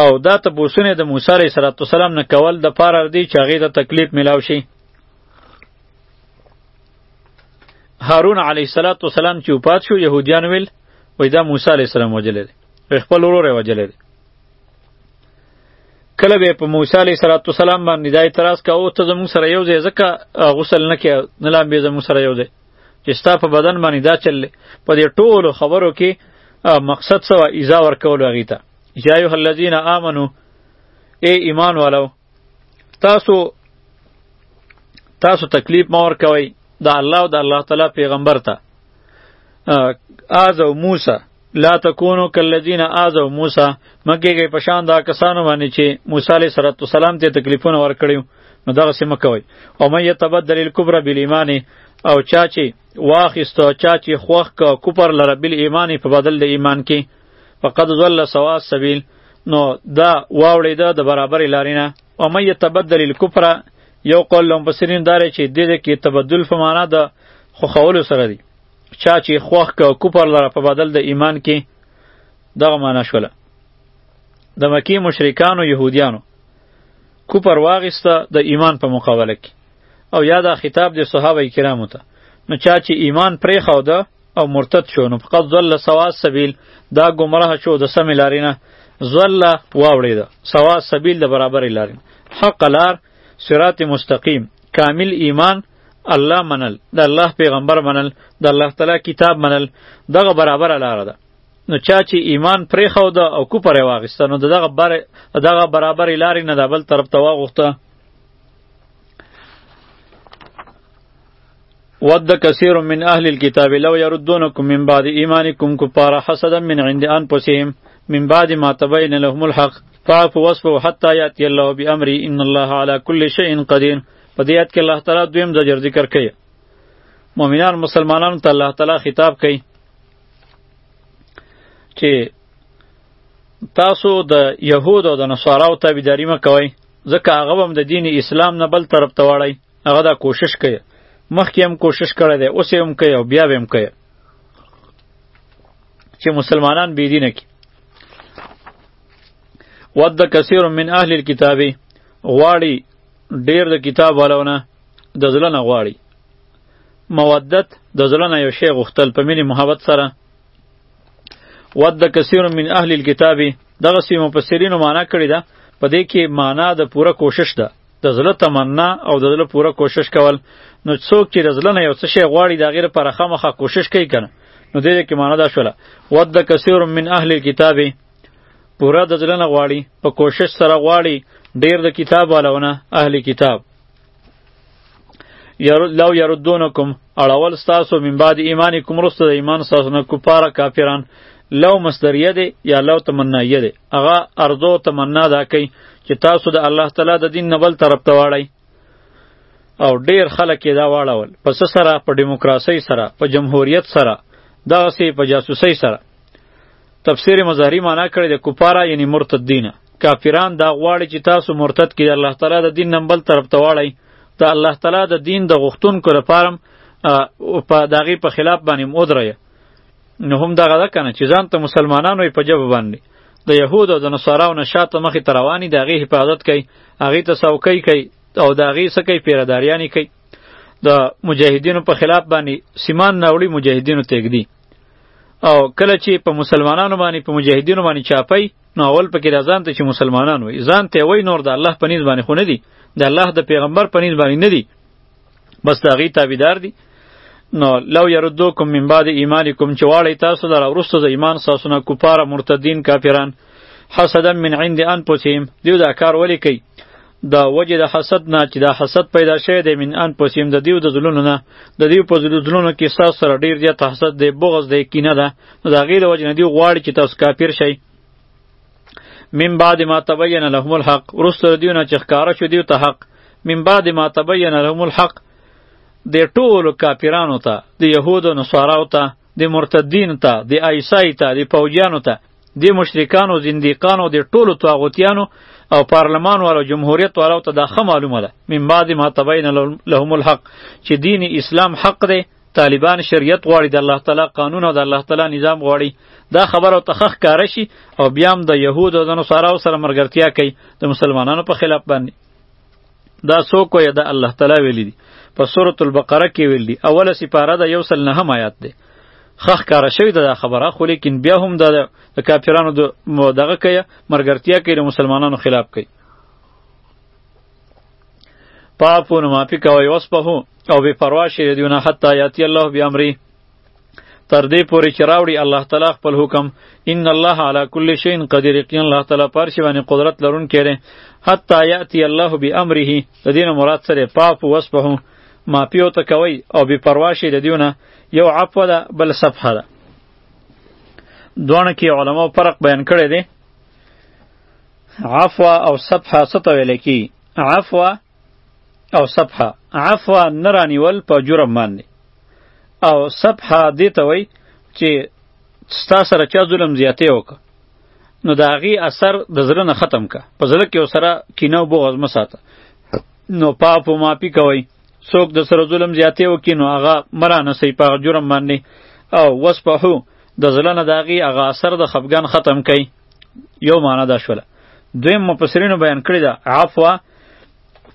او دا تپوسونه د موسی علیه السلام نه کول د پاره دی چې هغې ته تکلیف میلاو شي هارون علیه السلام چې وفات شو یهودیان ویل وای دا موسی علیه السلام وجلی دی خپل ورور یې وجلی دی کله به په موسی علیه السلام باندې دا اعتراض کاوه ته زموږ سره یو ځای ځکه غسل نه کې نه لامبې زموږ سره یو ځای چې ستا په بدن باندې دا چل په دې ټولو خبرو کې مقصد څه و ایزا ورکول هغوی ته یا ایها الذین آمنو ای ایمان والو تاسو تاسو تکلیف مور کوي د الله او د الله تعالی پیغمبر ته از او موسی لا تکونو کلذین آذو موسی مکه کې پشان دا کسانو باندې چې موسی علیه صلوات و سلام ته تکلیفونه ورکړیو نو دغه سم کوي او مې یتبدل الکبر بالایمان او چا چې واخیستو چا چې خوخ کا کوپر لره بل ایمان په بدل د ایمان کې فقد ضل سوا سبیل نو دا واوړې ده د برابر لارینه او مې یتبدل الکفر یو قول لهم بسرین داره چې د دې کې تبدل په معنا د خوخولو سره دی چا چې خوښ که کفر لره په بدل د ایمان کې دغه معنا شوله د مکی مشرکانو یهودیانو کفر واغسته د ایمان په مقابله کې او یا دا خطاب د صحابه کرامو ته نو چا چې ایمان پرې خو ده او مرتد شو نو فقط ضل سوا سبیل دا گمراه شو د سم لارې نه ضل واوړې ده سوا سبیل د برابر لارې حق لار صراط مستقیم کامل ایمان الله منل د الله پیغمبر منل د الله تعالی کتاب منل دغه برابر لار ده نو چا چې ایمان پرې خو ده او کو پرې واغسته نو دغه بر دغه برابر لار نه ده بل طرف ته واغخته ود کثیر من اهل الكتاب لو يردونکم من بعد ایمانکم کفارا حسدا من عند انفسهم من بعد ما تبين لهم الحق فاعفوا واصفحوا حتى ياتي الله بامره ان الله على كل شيء قدير په دې آیت کې الله تعالی دویم زجر ذکر کوي مؤمنان مسلمانانو ته الله تعالی خطاب کوي چې تاسو د یهود او د نصاراو تابعداري مه کوئ ځکه هغه هم د دین اسلام نه بل طرف ته واړی هغه دا کوشش کوي مخکې هم کوشش کړی دی اوس هم کوي او بیا به هم کوي چې مسلمانان بې دینه کړي ود کثیر من اهل الكتاب غواړي ډیر د کتاب والونه د زړه نه غواړي مودت د زړه نه یو شی غوښتل په مینې محبت سره ود کثیر من اهل الكتاب دغه سی مفسرینو معنا کړی ده په دې کې معنا د پوره کوشش ده د زړه تمنا او د زړه پوره کوشش کول نو څوک چې د زړه نه یو څه شی غواړي د هغې لپاره خامخا کوشش کوي که نه نو دې کې معنا دا شوله ود کثیر من اهل الکتاب پورا د زړه نه غواړي په کوشش سره غواړي ډیر د کتاب والونه اهل کتاب یرو لو یردونکم اړول ستاسو من بعد ایمانکم رسته د ایمان ستاسو نه کفاره کافران لو مصدریه دی یا لو تمنایه دی هغه ارزو تمنا دا کوي چې تاسو د الله تعالی د دین نه بل طرف ته واړی او ډیر خلک یې دا واړول په څه سره په دیموکراسۍ سره په جمهوریت سره دغسې په جاسوسۍ سره تفسیر مظهری معنا کړی د کفاره یعنی مرتدین کافران دا غواړي چې تاسو مرتد کړي الله تعالی د دین نمبل طرف ته واړی د الله تعالی د دین د غختونکو لپاره په داغي په خلاف باندې مودره نو هم دغه ده کنه چې ځان ته مسلمانانو په جواب باندې د یهود او د نصاراو نه شاته مخې ته رواني د هغې حفاظت کوي هغې ته څوکۍ کوي او د هغې څه کوي پیرداریانې کوي د مجاهدینو په خلاف باندې سیمان ناوړي مجاهدینو تېږدي او کله چې په مسلمانانو باندې په مجاهدینو باندې چاپی نو اول پکې دا ځان ته چې مسلمانان وي ځان ته وای نور د الله په نسبت باندې خو نه دي د الله د پیغمبر په نسبت باندې نه دي بس دا غي تابعدار دي نو لو يردوکم من بعد ایمانکم چې واړی تاسو در ورسته د ایمان ساسونه کوپاره مرتدین کافران حسدا من عند انفسهم دیو دا کار ولی کوي دا وجه د حسد نه چې دا حسد پیدا شوی دی من ان پسیم د دیو د زلونو نه د دیو په زلونو کې تاسو سره ډیر زیات حسد دی بغض دی کینه ده نو دا غیر وجه نه دی غواړي چې تاسو کافر شئ من بعد ما تبین لهم الحق ورسره دیونه چې ښکارا شو دیو ته حق من بعد ما تبین لهم الحق د ټولو کافرانو ته د يهودو نصاراو ته د مرتدین ته د آیسای ته د پوجیانو ته د مشرکانو زندیقانو د ټولو طاغوتیانو او پارلمان والو جمهوریت والو ته دا ښه معلومه ده من بعد ما تبین لهم الحق چې دین اسلام حق دی طالبان شریعت غواړي د الله تعالی قانون او د الله تعالی نظام غواړي دا خبره ته خخ کار شي او بیا هم د یهود او د نصاراو سره مرګرتیا کوي د مسلمانانو په خلاف باندې دا څوک وایي دا الله تعالی ویلی دی په سورۃ البقره کې ویل دی اوله سپاره د یو سل نهم آیات دی خخ کار شوی دا خبره خو لیکن بیا هم دا د کافرانو د دغه کوي مرګرتیا کوي د مسلمانانو خلاف کوي پاپو نو مافی کوي وسپه او بے پروا شي دیونه حتی یاتی الله بیامری تر دې پورې چې راوړي الله تعالی خپل حکم ان الله علی کل شیء قدیر یقین الله تعالی پر شی باندې قدرت لرون کړي حتی یاتی الله بامره د دین مراد سره پاپ وسپه ما پیو ته کوي او بی پروا شي د دیونه یو عفو ده بل صفحه ده دوه کې علما فرق بیان کړي دي عفو او صفحه څه ته ویل کی عفو او صفحه عفوا نه رانیول په جرم باندې او صفحه دې ته وایي چې ستا سره چا ظلم زیاتی وکړه نو د هغې اثر د زړه نه ختم که په زړه کې ورسره کینه او بغض مه ساته نو پاپ و ماپي کوئ څوک د سره ظلم زیاتی وکړي نو هغه مه رانسئ په هغه جرم باندې او وسپحو د زړه نه د هغې هغه اثر د خفګان ختم کوي یو معنا دا شوله دویم مفسرینو بیان کړی دا عفو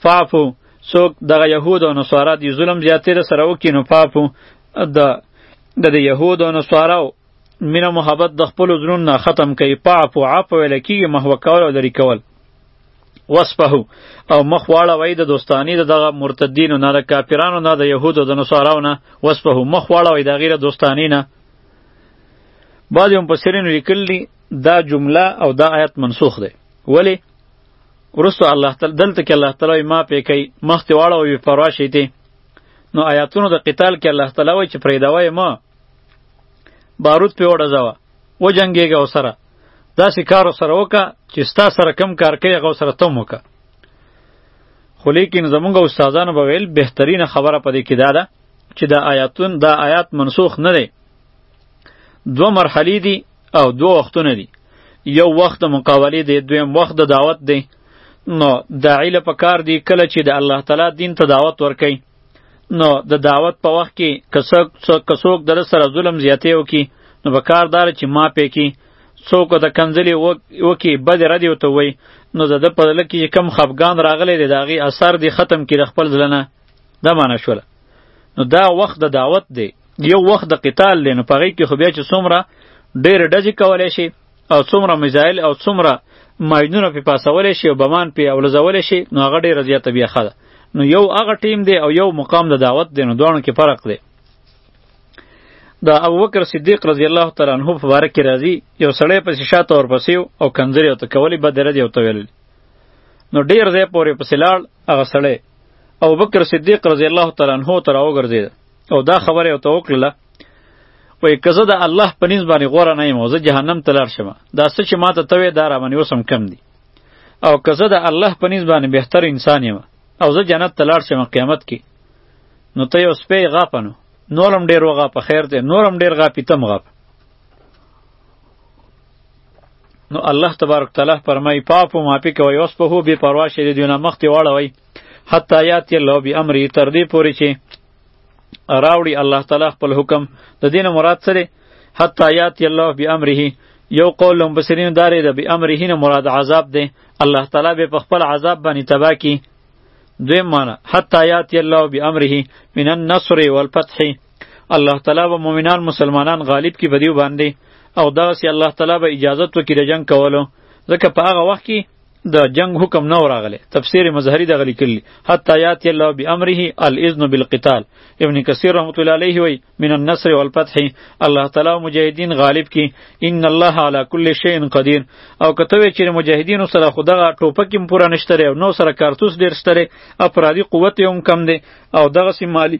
فعفو څوک دغه یهود او نصارا دی ظلم زیاتې ده سره وکړي نو فعفو د د د یهود او نصارا مینه محبت د خپل زړونو نه ختم کوي فعفو عفو ویل کیږي محو کول او لري کول وصفه او مخ واړه وای د دوستانی د دغه مرتدینو نه د کافرانو نه د یهودو د نصاراو نه وصفه مخ واړه وای د غیره دوستانی نه بعض مفسرین لیکلی دا جمله او دا آیت منسوخ دی ولی ورستو الله تعالی دلته کې الله تعالی ما پې کوي مخ ته واړه وي پروا شي ته نو آیاتونو د قتال کې الله تعالی وایي چې پرېداوی ما بارود په وړه ځوه و جنگېږه او سره داسې کار سره وکړه چې ستا سره کم کار کوي هغه سره تم وکړه خو لیکن زمونږ استادانو به ویل بهترینه خبره په دې کې دا ده چې دا آیاتون دا آیات منسوخ نه دی دو مرحلې دي او دو وختونه دي یو وخت د مقاولې دی دویم وخت د دعوت دی نو داعی له پکار دی کله چې د الله تعالی دین ته دعوت ورکوي نو د دعوت په وخت کې که څوک که څوک در سره ظلم زیاتی وکړي نو په کار دار چې ما پې کې څوک د کنځلې وکړي بدې ردې ورته ووایي نو د ده په زړه کې چې کم خفګان راغلی دی د هغې اثر دې ختم کړي د خپل زړه نه دا معنی شوله نو دا وخت د دعوت دی یو وخت د قتال دی نو پغې کې خو بیا چې څومره ډېر ډزې کولای شي او څومره میزایل او څومره ماینونه په پاسولې شي او بمان په اولزولې شي نو هغه ډېر زیات بیا خده نو یو هغه ټیم دی او یو مقام د دعوت دی نو دوه کې فرق دی د ابوبکر صدیق رضی الله تعالی عنہ په باره کې راځي یو سړی پسې شاته ورپسې او کنځرې او ته کولی بدره دی او ته ویل نو ډیر ځای پورې پسې لاړ هغه سړی او بکر صدیق رضی الله تعالی عنہ ته راوګرځید او دا خبره یې ورته وکړله وایي که زه د الله په نیز باندې غوره نه یم او زه جهنم ته لاړ شم دا څه چې ما ته ته وې دا راباندې اوس هم کم دي او که زه د الله په نیز باندې بهتر انسان یم او زه جنت ته لاړ شم قیامت کې نو ته یو سپی غاپه نو نور هم ډېر وغاپه خیر دی نور هم ډېر غاپي ته هم غاپه نو الله تبارک تعالی فرمای پاپو ماپی کوي اوس په هو بی پروا شه دی نه مخ ته واړوي حتا یات الله بی امر تر دې پوري چې راوړي الله تعالی خپل حکم د دین مراد سره حتا یات الله بی امره یو قول لم بسرین داري د بی امره نه مراد عذاب دی الله تعالی به په خپل عذاب باندې تبا کی دویم معنی حتا یات الله بی امره من النصر والفتح الله تعالی به مؤمنان مسلمانان غالب کی بدیو باندې او دغه سی الله تعالی به اجازه تو کی د جنگ کولو ځکه په هغه وخت کې د جنگ حکم نه راغله تفسیر مظهری دغه لیکلی حتی یاتی الله بامره الاذن بالقتال ابن کثیر رحمت الله علیه وی من النصر والفتح الله تعالی مجاهدین غالب کی ان الله علی کل شیء قدیر او کته وی چې مجاهدین سره خدغه ټوپک هم پورا نشته او نو سره کارتوس ډیر ستره افرادی قوت هم کم دی او دغه سی مالی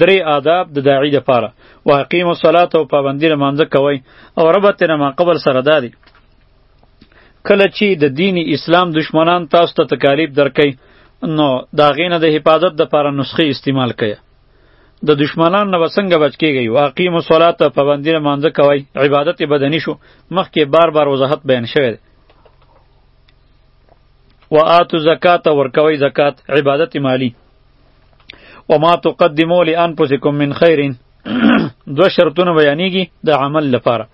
درې آداب د داعی لپاره واقیم الصلاه او پابندی لمانځه کوي او ربط نه ما قبل سره دادی کله چې د دین اسلام دشمنان تاسو ته تکالیف درکې نو دا غینه د حفاظت د لپاره نسخه استعمال کړئ د دشمنان نه وسنګ بچ کیږي واقیم الصلاه پابندی لمانځه کوي عبادت بدنی شو مخکې بار بار وضاحت بیان شوی دی و آتو زکات ورکوي زکات عبادت مالی وما تقدموا لانفسکم من خیر دو شرطونه بیانیږي د عمل لپاره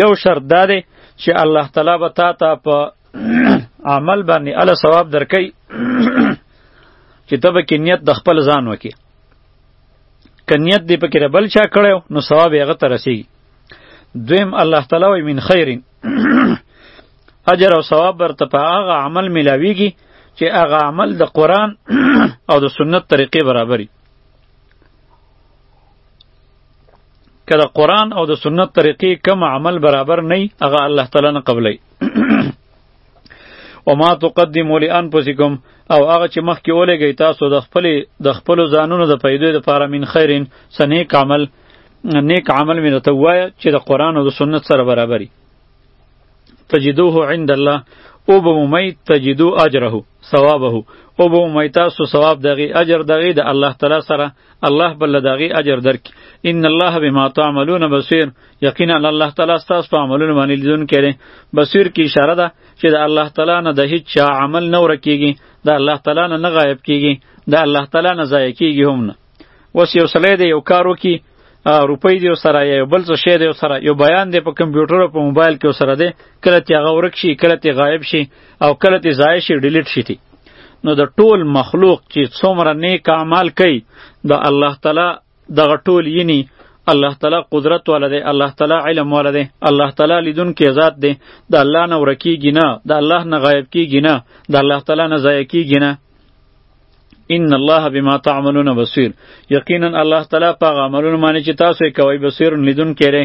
یو شرط دا دی چې الله تعالی به تا ته په عمل باندې الله ثواب درکړي چې ته به کې نیت د خپل ځان وکې که نیت دې پکې د بل چا کړی نو ثواب یې هغه ته رسېږي دویم الله تعالی وایي من خیرین اجر او ثواب برته په هغه عمل ملاویږي چې هغه عمل د قران او د سنت طریقې برابري کله قران او د سنت طریقې کم عمل برابر نه هغه الله تعالی نه قبلای وما تقدموا لانفسکم او هغه چې مخکې ولګی تاسو د خپل د خپل ځانونو د پیدو لپاره من خیرین سنیک عمل نیک عمل مې ته وایه چې د قران او د سنت سره برابري تجدوه عند الله او به مومی تجدو اجره ثوابه او به مومی تاسو ثواب دغی اجر دغی د الله تعالی سره الله بل دغی اجر درک ان الله بما تعملون بصیر یقینا الله تعالی تاسو په عملونو باندې لیدون کړي بصیر کی اشاره ده چې د الله تعالی نه د هیڅ چا عمل نه ورکیږي د الله تعالی نه غایب کیږي د الله تعالی نه ضایع کیږي هم نه اوس یو سړی دی یو کار وکړي روپۍ دی سره یو بل څه شی دی سره یو بیان دی په کمپیوټر او په موبایل کې سره دی کله تی هغه ورک شي کله تی غایب شي او کله تی ضایع شي ډیلیټ شي تی نو د ټول مخلوق چې څومره نیک اعمال کوي د الله تعالی دغه ټول یینی الله تعالی قدرت ولده الله تعالی علم ولده الله تعالی لیدون کې ذات دی د الله نه ورکیږي نه د الله نه غایب کیږي نه د الله تعالی نه ضایع کیږي نه ان الله بما تعملون بصیر یقینا الله تعالی په عملونو باندې چې تاسو یې کوي بصیر لیدون کړي